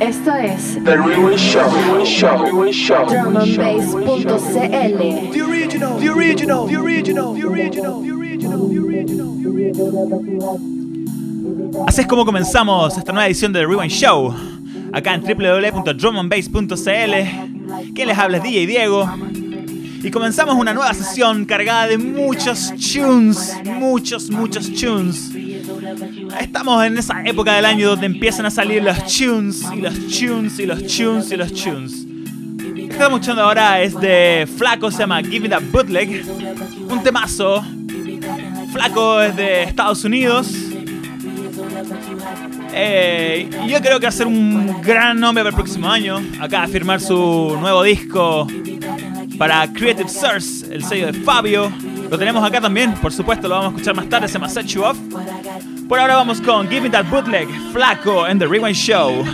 Esto es The Rewind Show. Rewind Show. Rewind Show. drumandbass.cl. The original, the original, the original, the original, the original, the original. Así es como comenzamos esta nueva edición de The Rewind Show. Acá en www.drumandbass.cl. Quien les habla es DJ Diego. Y comenzamos una nueva sesión cargada de muchos tunes. Muchos, muchos tunes. Estamos en esa época del año donde empiezan a salir los tunes y los tunes y los tunes y los tunes. Lo que estamos escuchando ahora es de Flaco, se llama Give That Bootleg. Un temazo. Flaco es de Estados Unidos. Eh, yo creo que va a ser un gran nombre para el próximo año. Acá a firmar su nuevo disco para Creative Source, el sello de Fabio. Lo tenemos acá también, por supuesto, lo vamos a escuchar más tarde, se llama Set You Off. Por ahora vamos con Give Me That Bootleg, Flaco and The Rewind Show.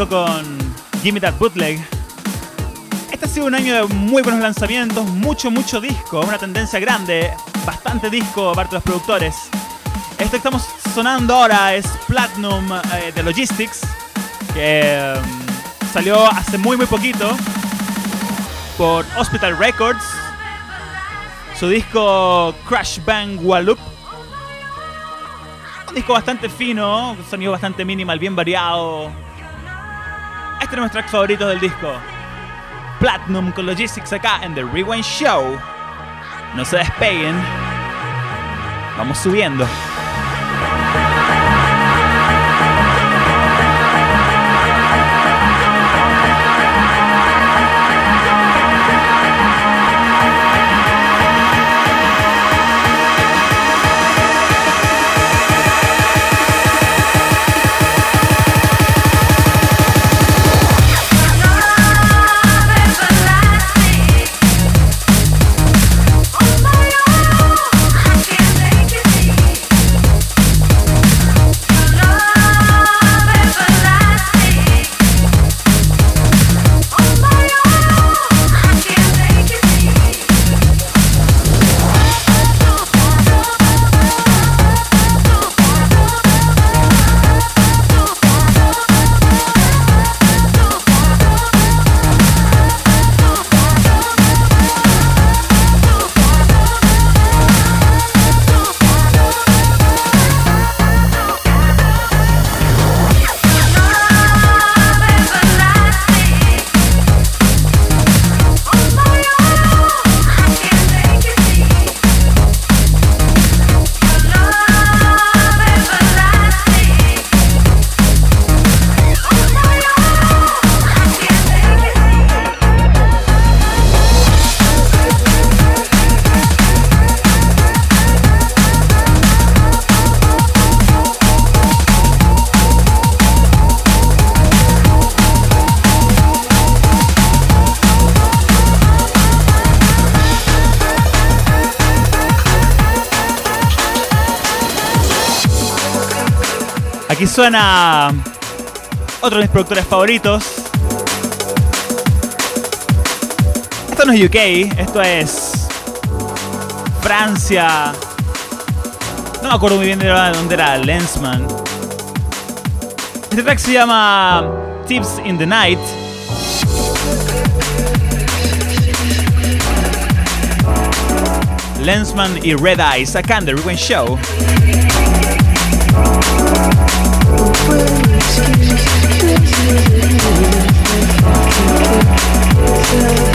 Flaco con Gimme That Bootleg. Este ha sido un año de muy buenos lanzamientos, mucho, mucho disco, una tendencia grande, bastante disco parte de los productores. Esto que estamos sonando ahora es Platinum eh, de Logistics, que mm, salió hace muy, muy poquito por Hospital Records. Su disco Crash Bang Wallop. Un disco bastante fino, un sonido bastante minimal, bien variado. Este es nuestro track del disco. Platinum con Logistics acá en The Rewind Show. No se despeguen. Vamos subiendo. Aquí suena otro de mis productores favoritos. Esto no es UK, esto es Francia. No me acuerdo muy bien de dónde era Lensman. Este track se llama Tips in the Night. Lensman y Red Eyes acá en The Rewind Show.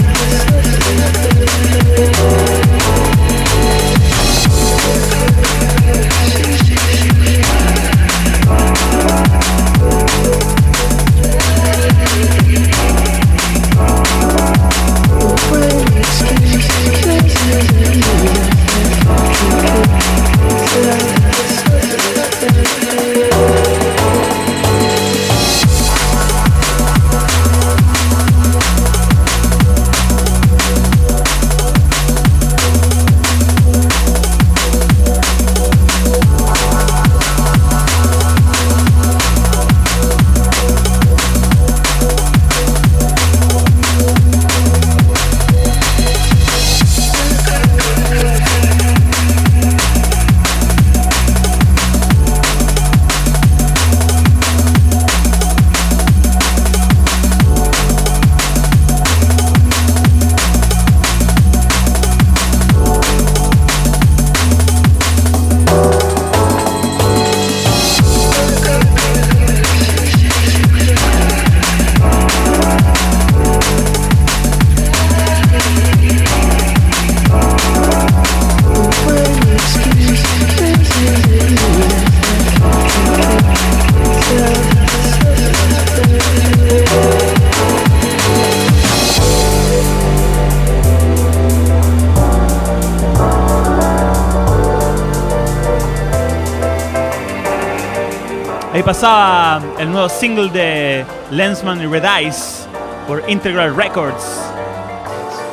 Pasaba el nuevo single de Lensman y Red Eyes por Integral Records.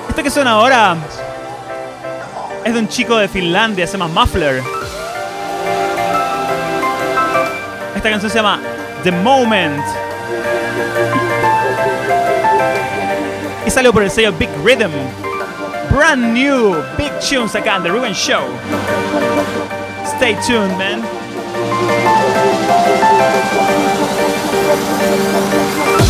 Esto que suena ahora es de un chico de Finlandia, se llama Muffler. Esta canción se llama The Moment. Y salió por el sello Big Rhythm. Brand new Big Tunes acá en The Ruben Show. Stay tuned, man. Un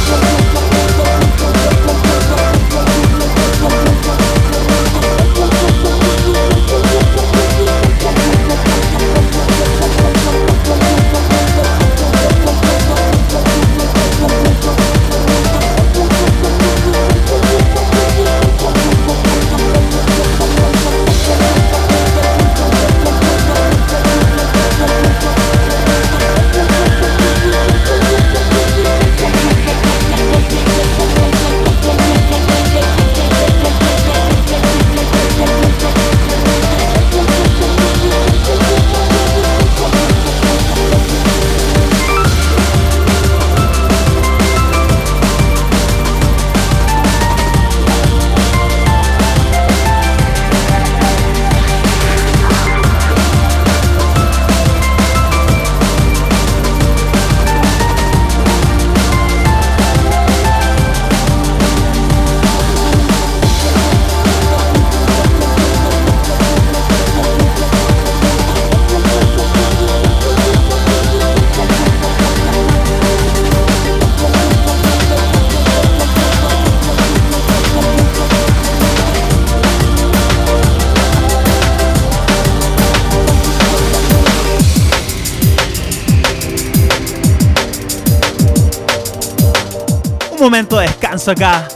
descanso acá.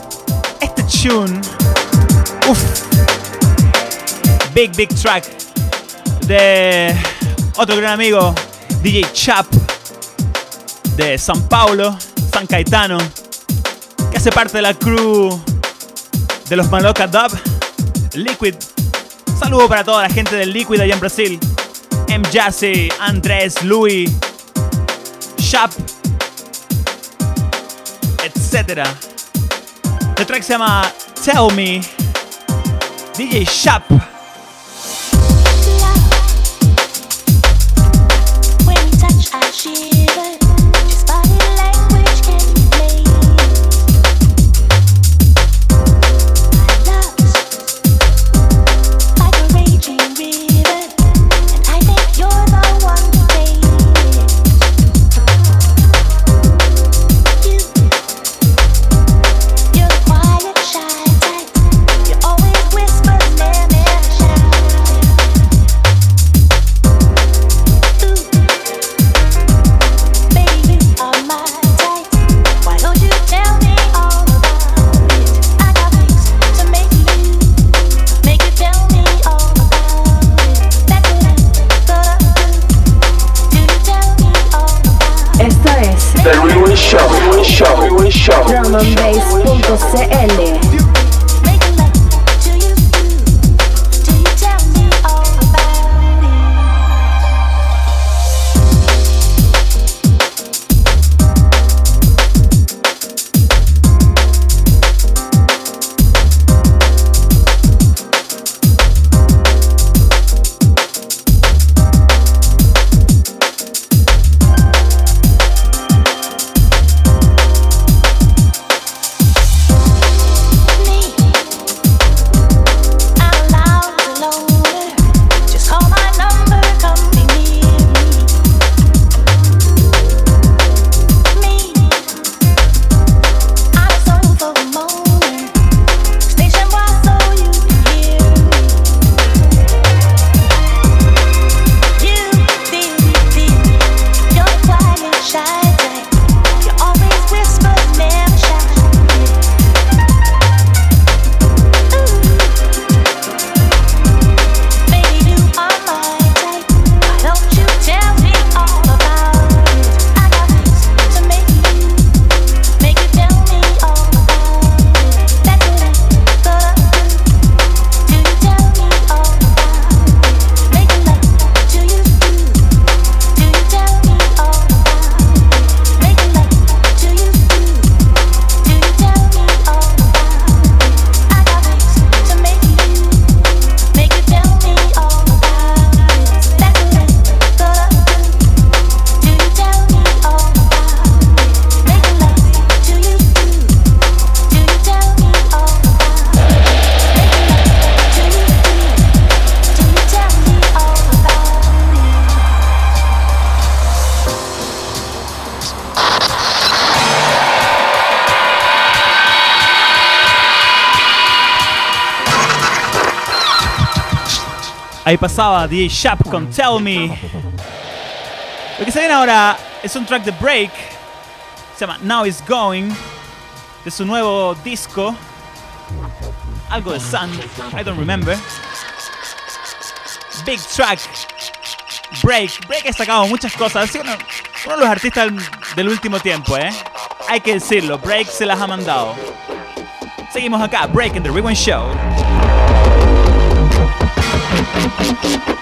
Este tune. Uf. Big, big track. De otro gran amigo, DJ Chap. De San Paulo, San Caetano. Que hace parte de la crew de los Maloca Dub. Liquid. Saludo para toda la gente del Liquid allá en Brasil. M. Jassy, Andrés, Louis, Chap, etc. El track se llama Tell Me. DJ Shap. Ahí pasaba The Shap con Tell Me. Lo que se viene ahora es un track de Break. Se llama Now It's Going. De su nuevo disco. Algo de Sun. I don't remember. Big track. Break. Break ha sacado muchas cosas. Es uno, uno de los artistas del, del último tiempo, ¿eh? Hay que decirlo. Break se las ha mandado. Seguimos acá. Break in the Rewind Show. deep.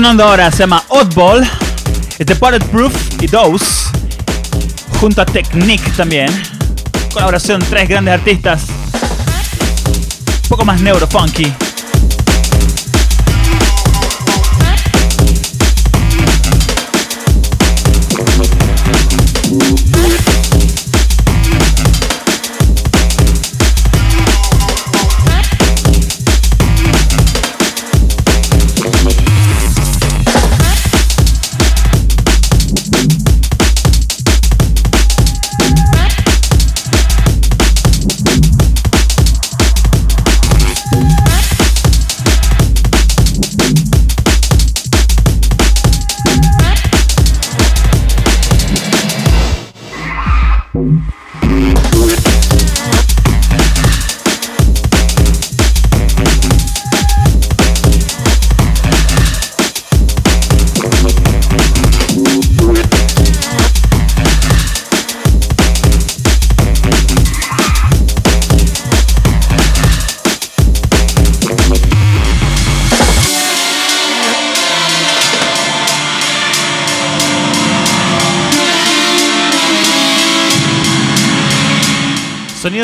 Sonando ahora se llama Oddball, es de Bulletproof y Dose, junto a Technique también. Colaboración, tres grandes artistas. Un poco más neurofunky.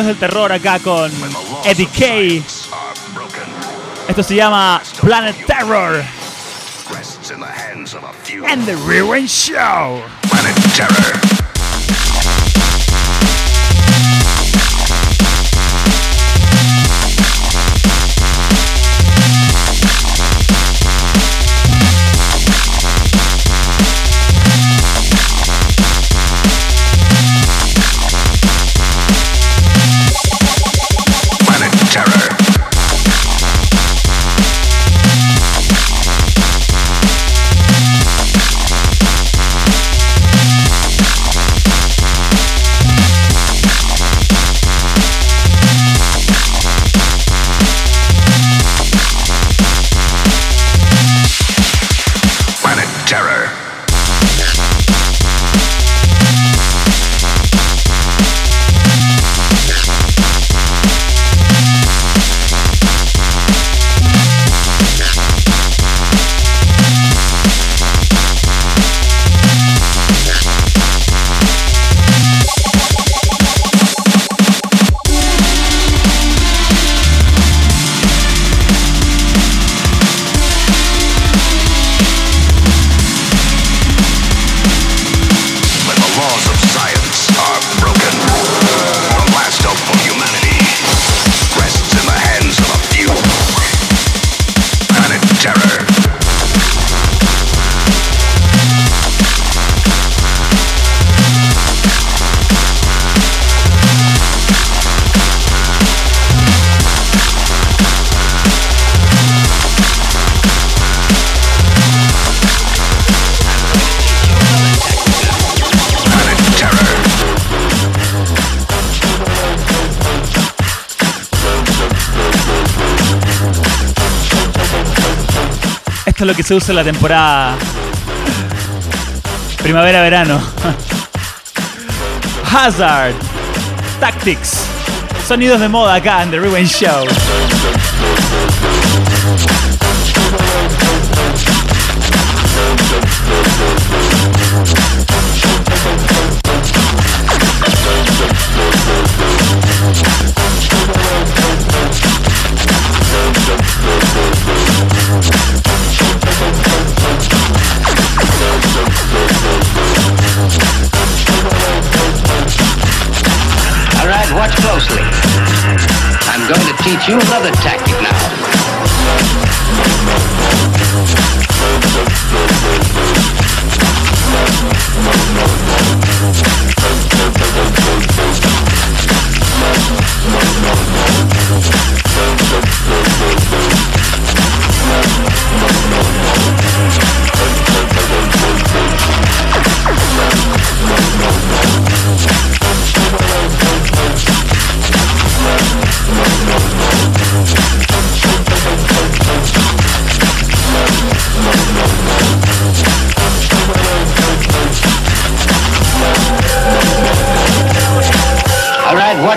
Sonidos del terror acá con Eddie K. Esto se llama Planet Terror. And the Ruin Show. Planet Terror. Esto es lo que se usa en la temporada primavera-verano. Hazard. Tactics. Sonidos de moda acá en The Rewind Show. Watch closely. I'm going to teach you another tactic now. All right,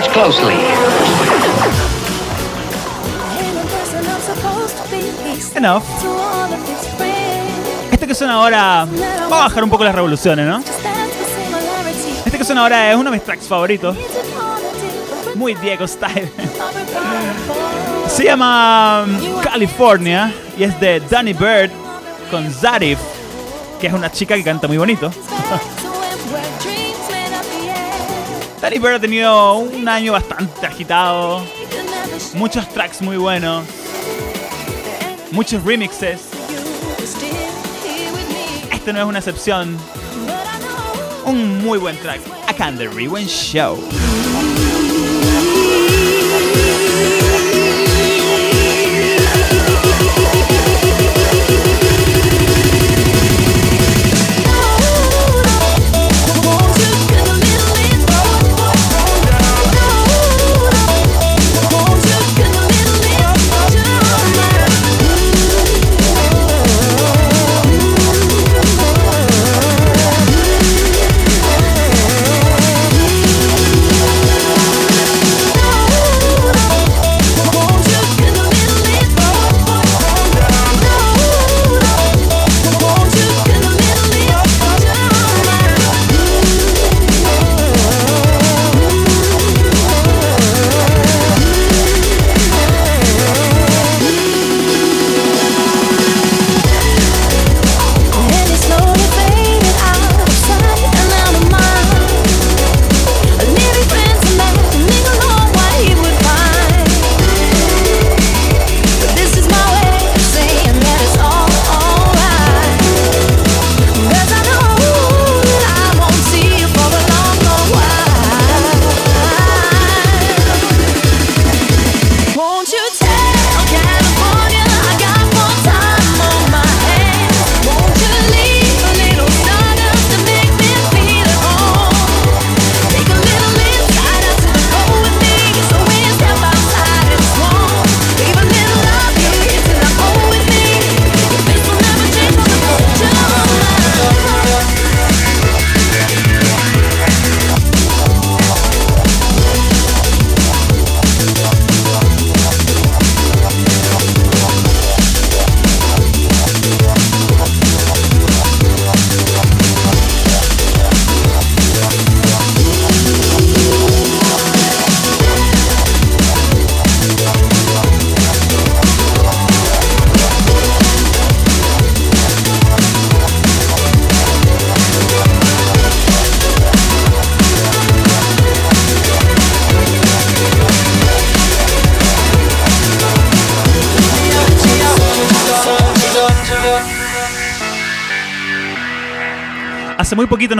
closely. Enough. Este que suena ahora. Va a bajar un poco las revoluciones, ¿no? Este que suena ahora es uno de mis tracks favoritos. Muy Diego Style. Se llama um, California y es de Danny Bird con Zarif, que es una chica que canta muy bonito. Danny Bird ha tenido un año bastante agitado, muchos tracks muy buenos, muchos remixes. Este no es una excepción. Un muy buen track. Acá en The Rewind Show.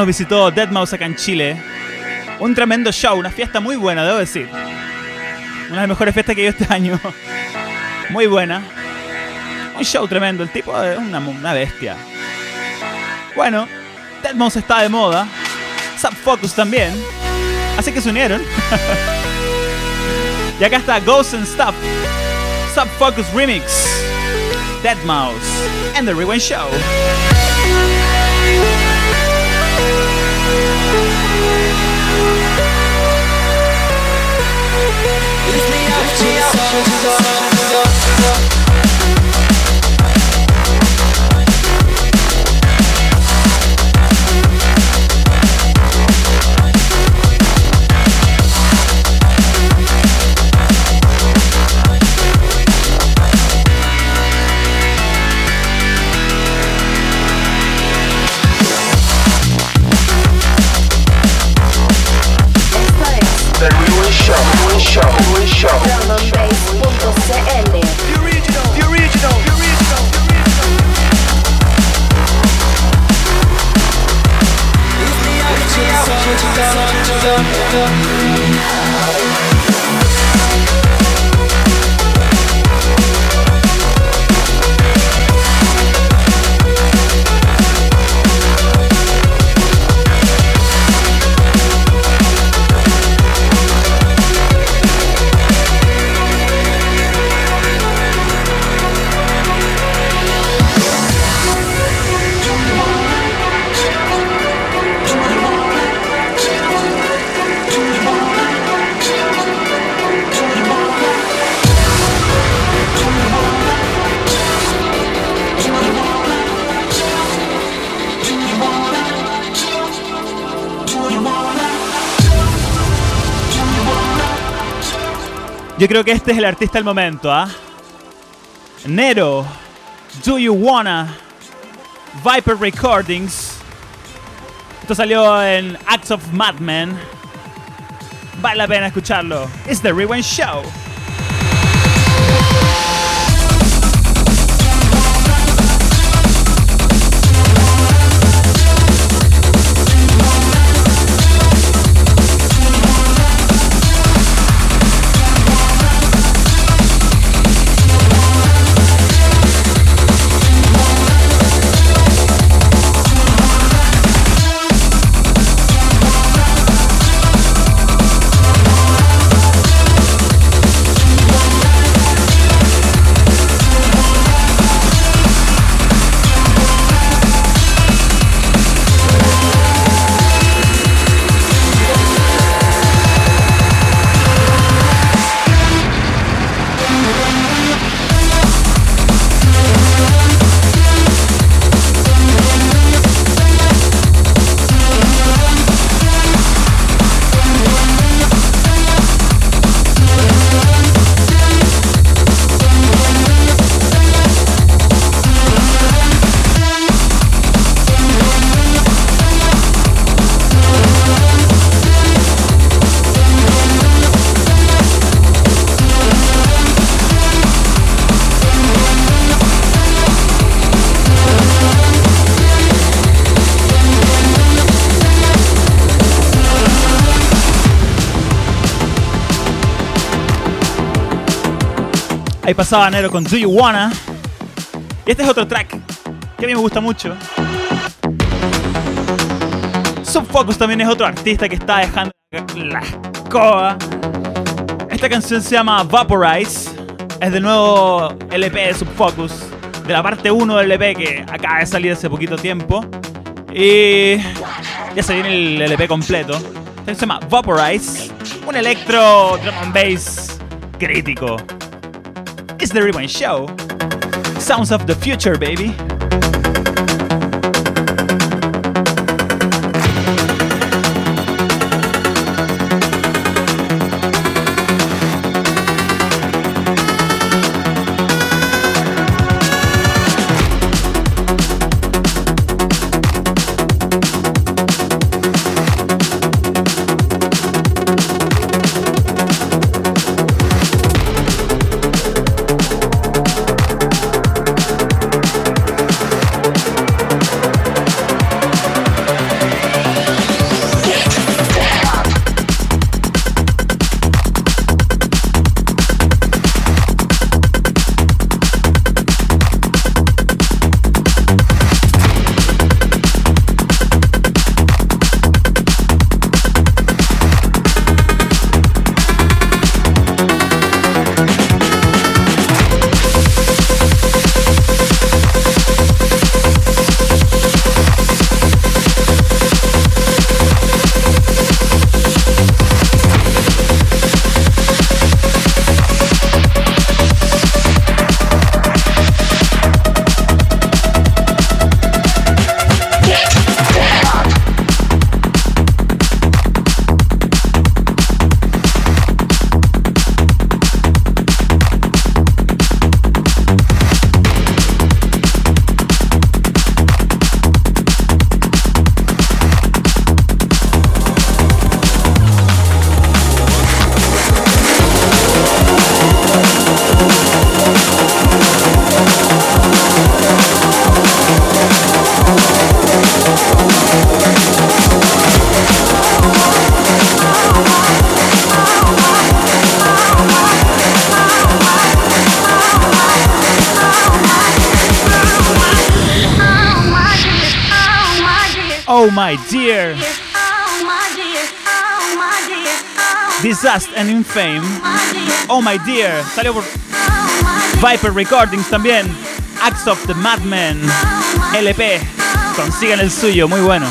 Nos visitó Deadmau5 acá en Chile. Un tremendo show, una fiesta muy buena, debo decir. Una de las mejores fiestas que ido este año. Muy buena. Un show tremendo, el tipo es una, bestia. Bueno, Deadmau5 está de moda. Subfocus también. Así que se unieron. y acá está Ghost and Stuff. Subfocus Remix. Deadmau5 and The Rewind Show. Yo creo que este es el artista del momento, ¿ah? Nero, Do You Wanna, Viper Recordings. Esto salió en Acts of Madmen. Vale la pena escucharlo. It's the Rewind Show. Pasaba Nero con Do You Wanna. Y este es otro track que a mí me gusta mucho. Subfocus también es otro artista que está dejando la escoba. Esta canción se llama Vaporize. Es del nuevo LP de Subfocus. De la parte 1 del LP que acaba de salir hace poquito tiempo. Y ya se viene el LP completo. Se llama Vaporize. Un electro drum and bass crítico. It's the Rewind Show. Sounds of the future, baby. Oh my dear. Disaster and Infame. Oh my dear. Salió por Viper Recordings también. Acts of the Madmen. LP. Consigan el suyo, muy bueno.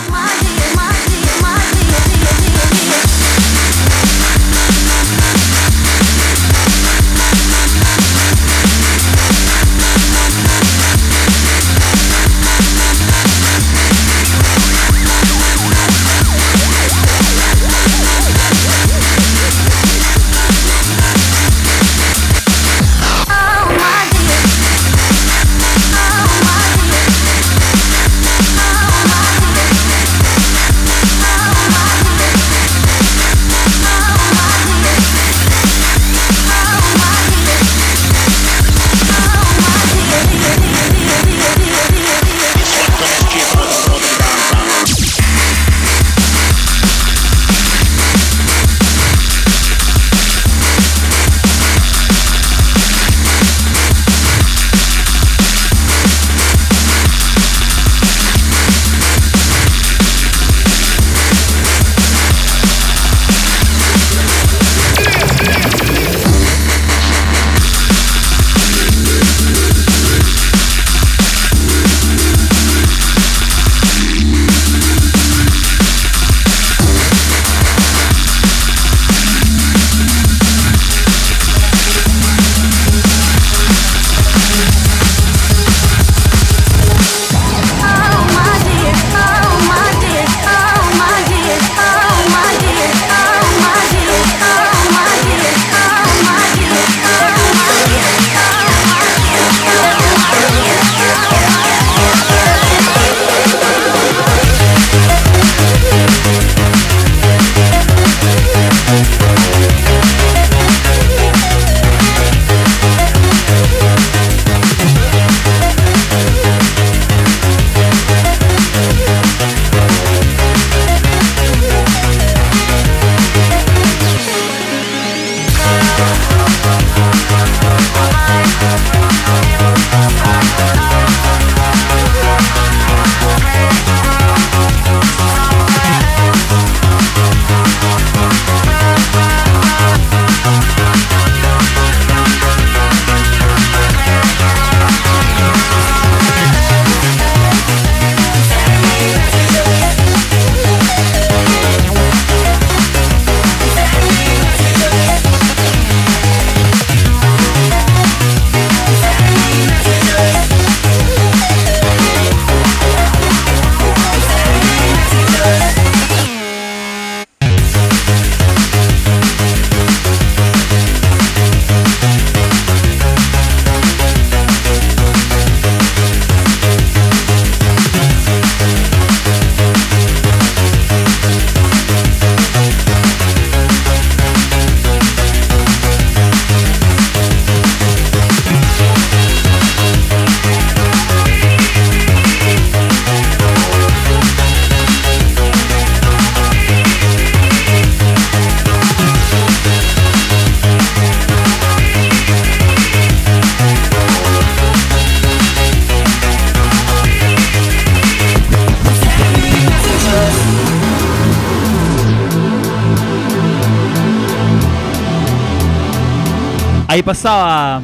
Pasaba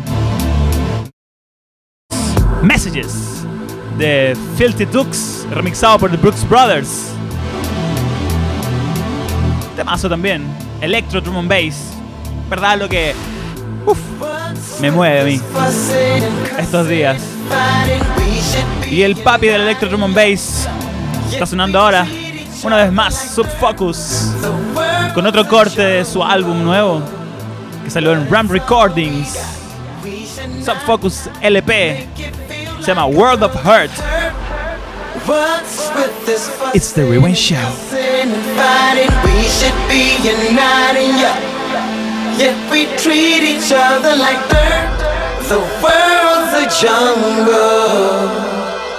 Messages de Filthy Dukes, remixado por The Brooks Brothers. Temazo también, Electro Drum and Bass. ¿Verdad? Lo que uf, me mueve a mí estos días. Y el papi del Electro Drum and Bass está sonando ahora, una vez más, Subfocus, con otro corte de su álbum nuevo que salió en Ram Recordings. Subfocus LP se llama World of Hurt. It's the Rewind Show. We should be united, yeah. Yet we treat each other like dirt. The world's a jungle,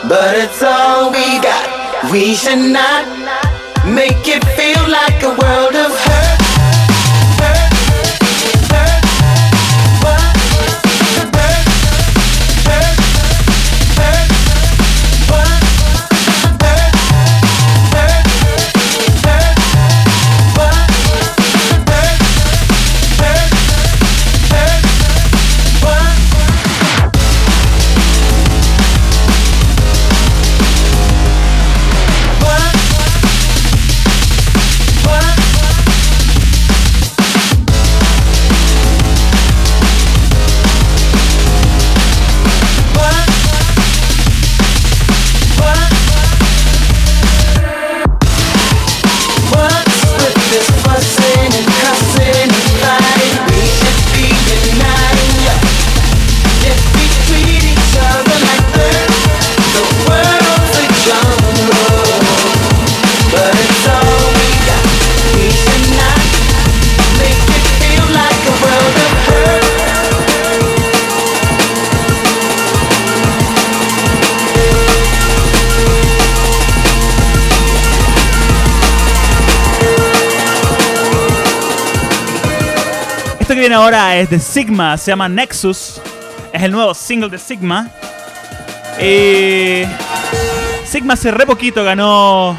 but it's all we got. We should not make it feel like a world of es de Sigma, se llama Nexus. Es el nuevo single de Sigma. Y Sigma hace re poquito ganó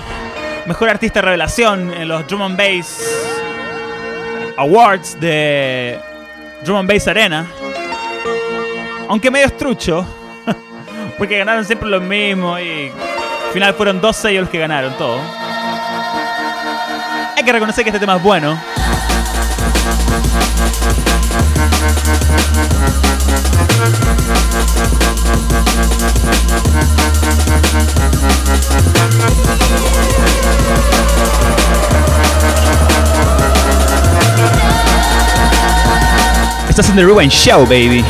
Mejor Artista Revelación en los Drum and Bass Awards de Drum and Bass Arena. Aunque medio estrucho, porque ganaron siempre los mismos y al final fueron dos sellos los que ganaron todo. Hay que reconocer que este tema es bueno. Estás en The Rewind Show, baby.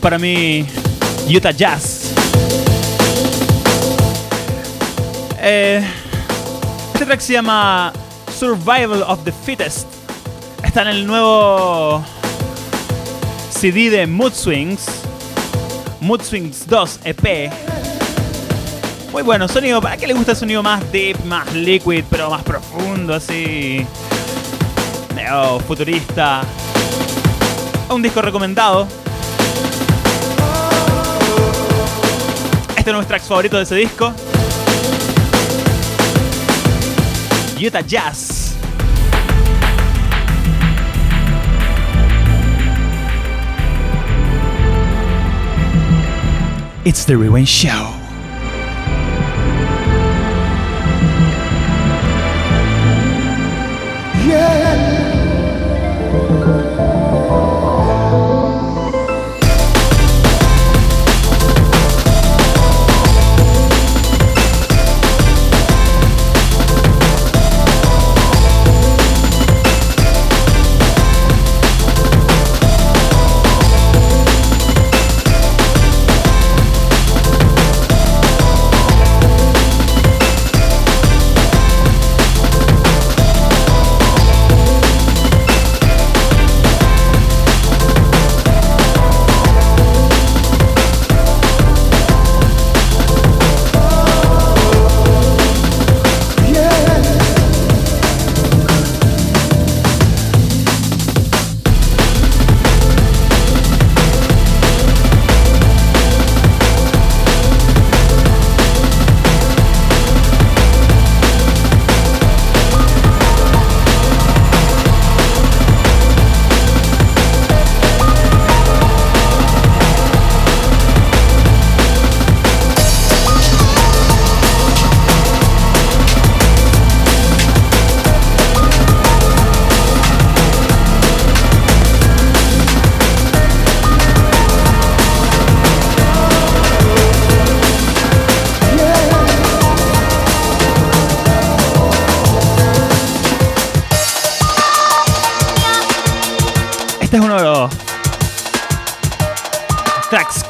Para mí Utah Jazz. Eh, este track se llama Survival of the Fittest. Está en el nuevo CD de Mood Swings. Mood Swings 2 EP. Muy bueno, sonido. ¿Para qué le gusta el sonido más deep, más liquid, pero más profundo, así? Medio futurista. Un disco recomendado. Este es nuestro tracks favorito de ese disco. Utah Jazz. It's the Rewind Show.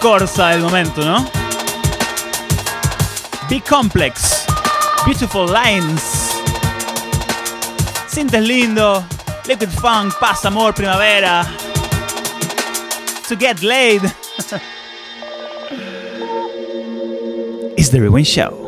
Corsa momento, ¿no? Big Complex, Beautiful Lines, Sintes lindo, Liquid Funk, Paz, Amor, Primavera, To Get Laid. It's the Rewind Show.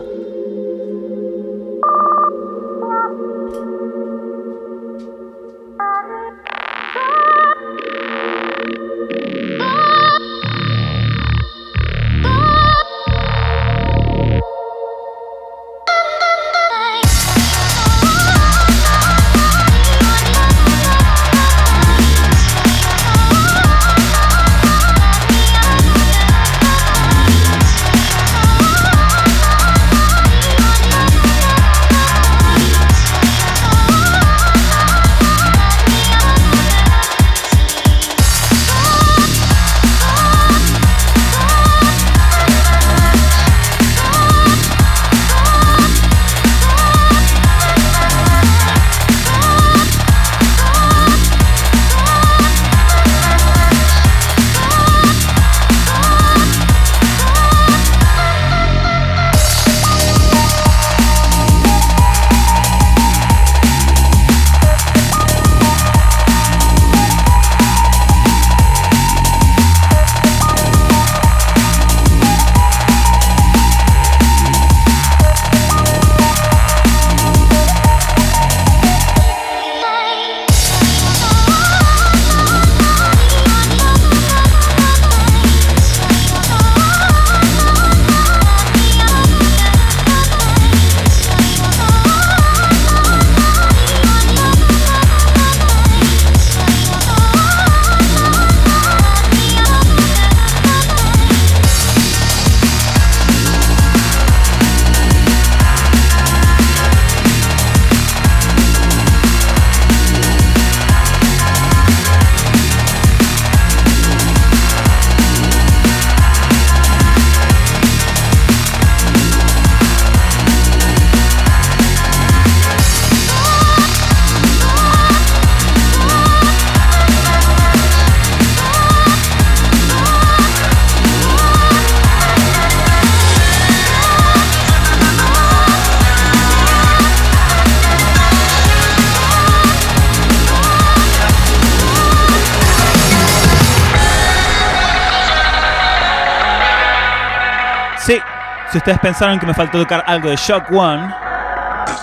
Si ustedes pensaron que me faltó tocar algo de Shock One,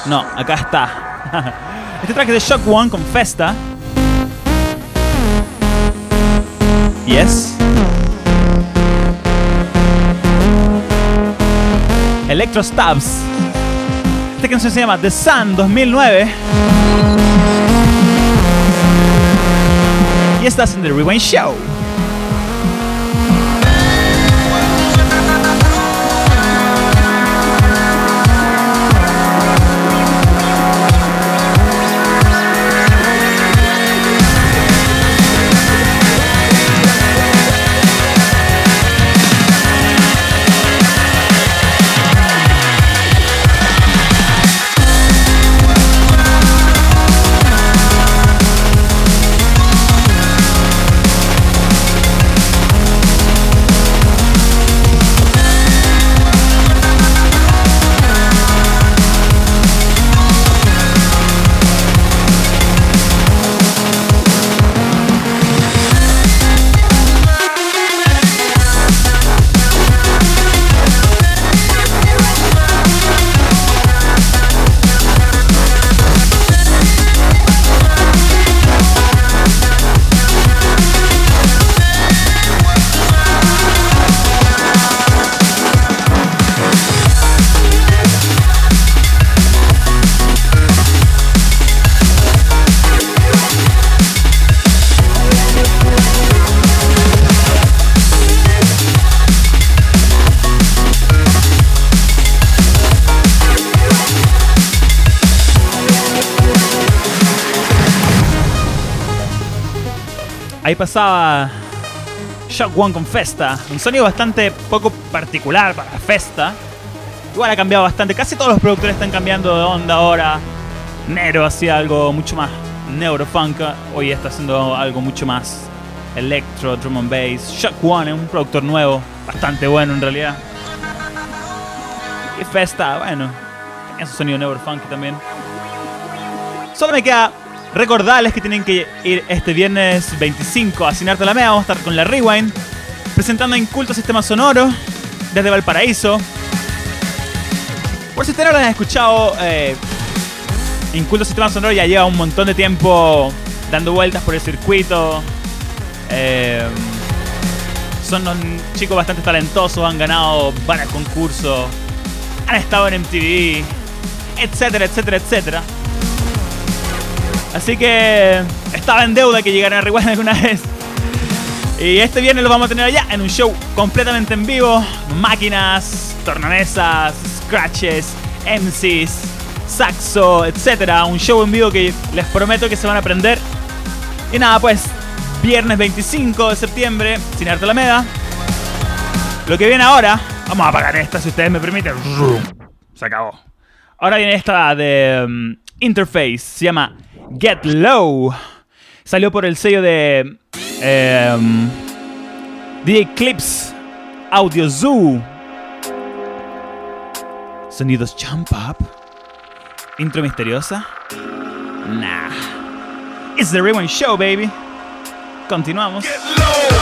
no, acá está. Este track es de Shock One con Festa. Yes. Electro Stabs. Esta canción se llama The Sun 2009. Y estás en The Rewind Show. Pasaba Shock One con Festa. Un sonido bastante poco particular para Festa. Igual ha cambiado bastante. Casi todos los productores están cambiando de onda ahora. Nero hacía algo mucho más neurofunk. Hoy está haciendo algo mucho más electro, drum and bass. Shock One es un productor nuevo. Bastante bueno en realidad. Y Festa, bueno. Tiene su sonido neurofunk también. Solo me queda Recordarles que tienen que ir este viernes 25 a Cinarte la Mea. Vamos a estar con la Rewind presentando Inculto Sistema Sonoro desde Valparaíso. Por si ustedes no lo han escuchado, eh, Inculto Sistema Sonoro ya lleva un montón de tiempo dando vueltas por el circuito. Eh, son unos chicos bastante talentosos, han ganado varios concursos, han estado en MTV, etcétera, etcétera, etcétera. Así que estaba en deuda que llegaran a Rewind alguna vez. Y este viernes lo vamos a tener allá en un show completamente en vivo. Máquinas, tornamesas, scratches, MCs, saxo, etc. Un show en vivo que les prometo que se van a aprender. Y nada, pues, viernes 25 de septiembre, sin arte Alameda. Lo que viene ahora, vamos a apagar esta si ustedes me permiten. Se acabó. Ahora viene esta de um, Interface, se llama Get Low. Salió por el sello de eh, DJ Clips Audio Zoo. Sonidos Jump Up. Intro misteriosa. Nah. It's the Rewind Show, baby. Continuamos. Este es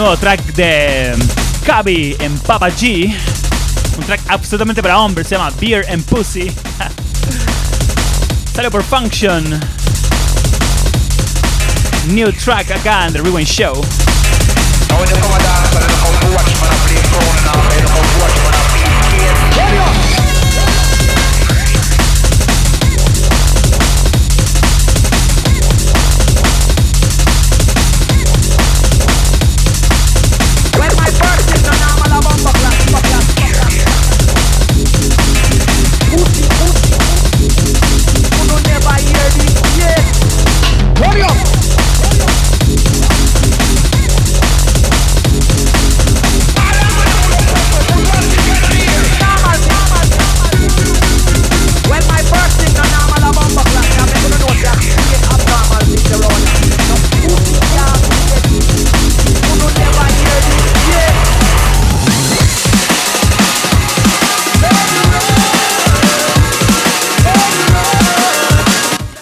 nuevo track de Cavi en Papa G. Un track absolutamente para hombres, se llama Beer and Pussy. Sale por Function. New track acá en The Rewind Show.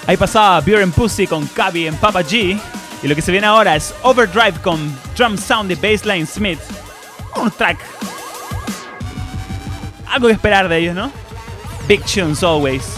Ahí pasaba Beer and Pussy con Cavi en Papa G. Y lo que se viene ahora es Overdrive con Drum Sound de Bassline Smith. Un track. Algo que esperar de ellos, ¿no? Big tunes always.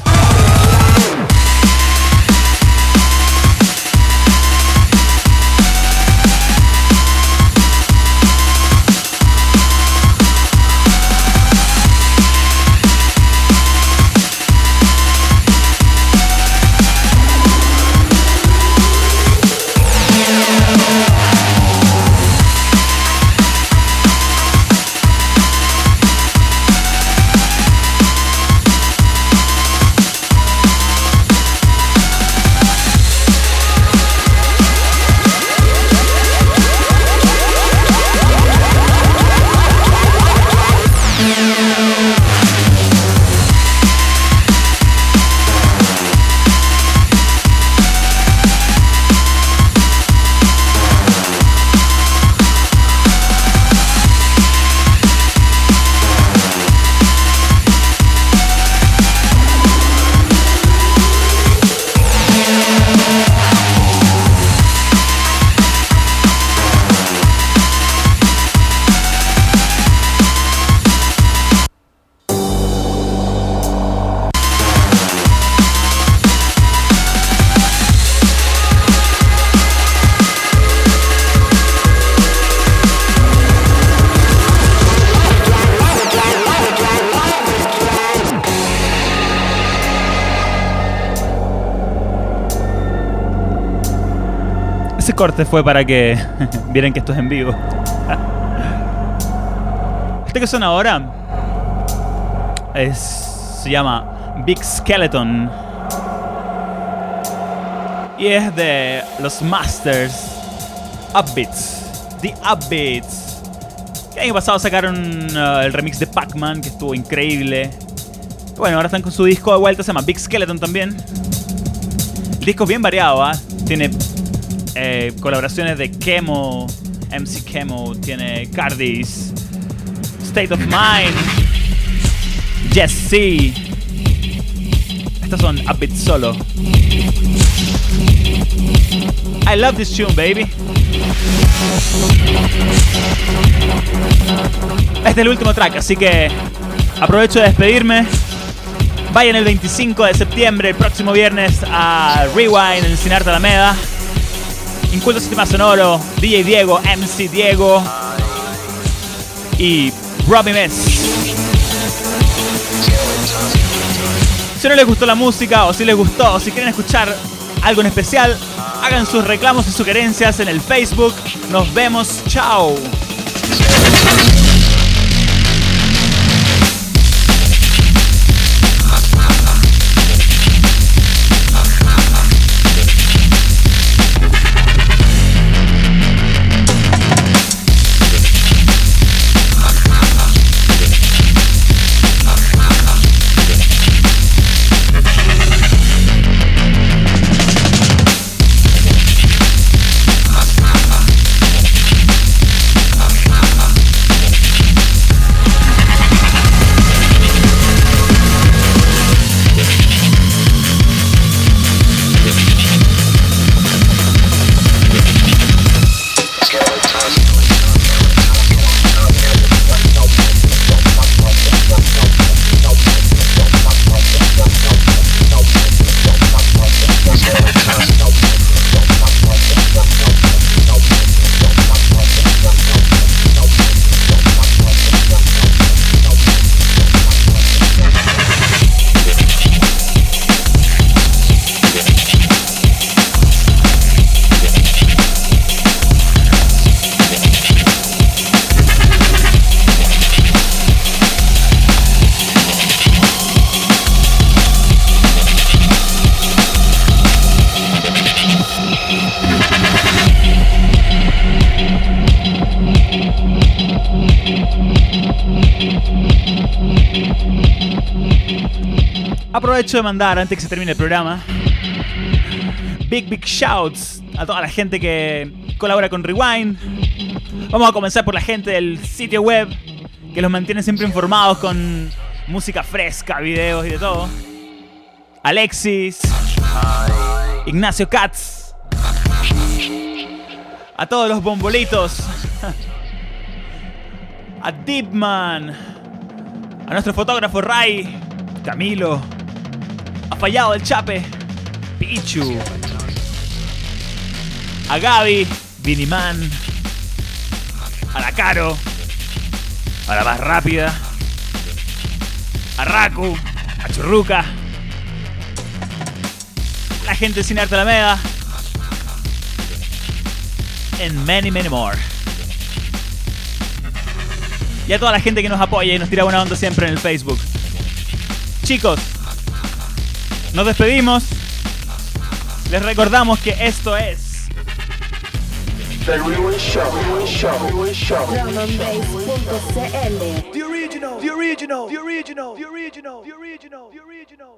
Corte fue para que vieran que esto es en vivo. Este que suena ahora es, se llama Big Skeleton. Y es de los Masters Upbeats. The Upbeats. El año pasado sacaron uh, el remix de Pac-Man, que estuvo increíble. Bueno, ahora están con su disco de vuelta, se llama Big Skeleton también. El disco es bien variado, ¿ah? Tiene eh, colaboraciones de Kemo, MC Kemo, tiene Cardis, State of Mind, Jesse. Estas son Upbeat Solo. I love this tune, baby. Este es el último track, así que aprovecho de despedirme. Vayan el 25 de septiembre, el próximo viernes, a Rewind en Cinarte Alameda. Inculto Sistema Sonoro, DJ Diego, MC Diego y Robbie Mess. Si no les gustó la música o si les gustó o si quieren escuchar algo en especial, hagan sus reclamos y sugerencias en el Facebook. Nos vemos, chao. De mandar, antes que se termine el programa, big, big shouts a toda la gente que colabora con Rewind. Vamos a comenzar por la gente del sitio web, que los mantiene siempre informados con música fresca, videos y de todo. Alexis, Ignacio Katz, a todos los bombolitos, a Deepman, a nuestro fotógrafo Ray, Camilo, a Fallado el Chape, Pichu, a Gaby, Viniman, a la Caro, a la más rápida, a Raku, a Churruca, la gente sin arte Alameda, and many, many more. Y a toda la gente que nos apoya y nos tira buena onda siempre en el Facebook. Chicos, nos despedimos. Les recordamos que esto es The Rewind Show, the original, the original, the original, the original, the original, the original, the original.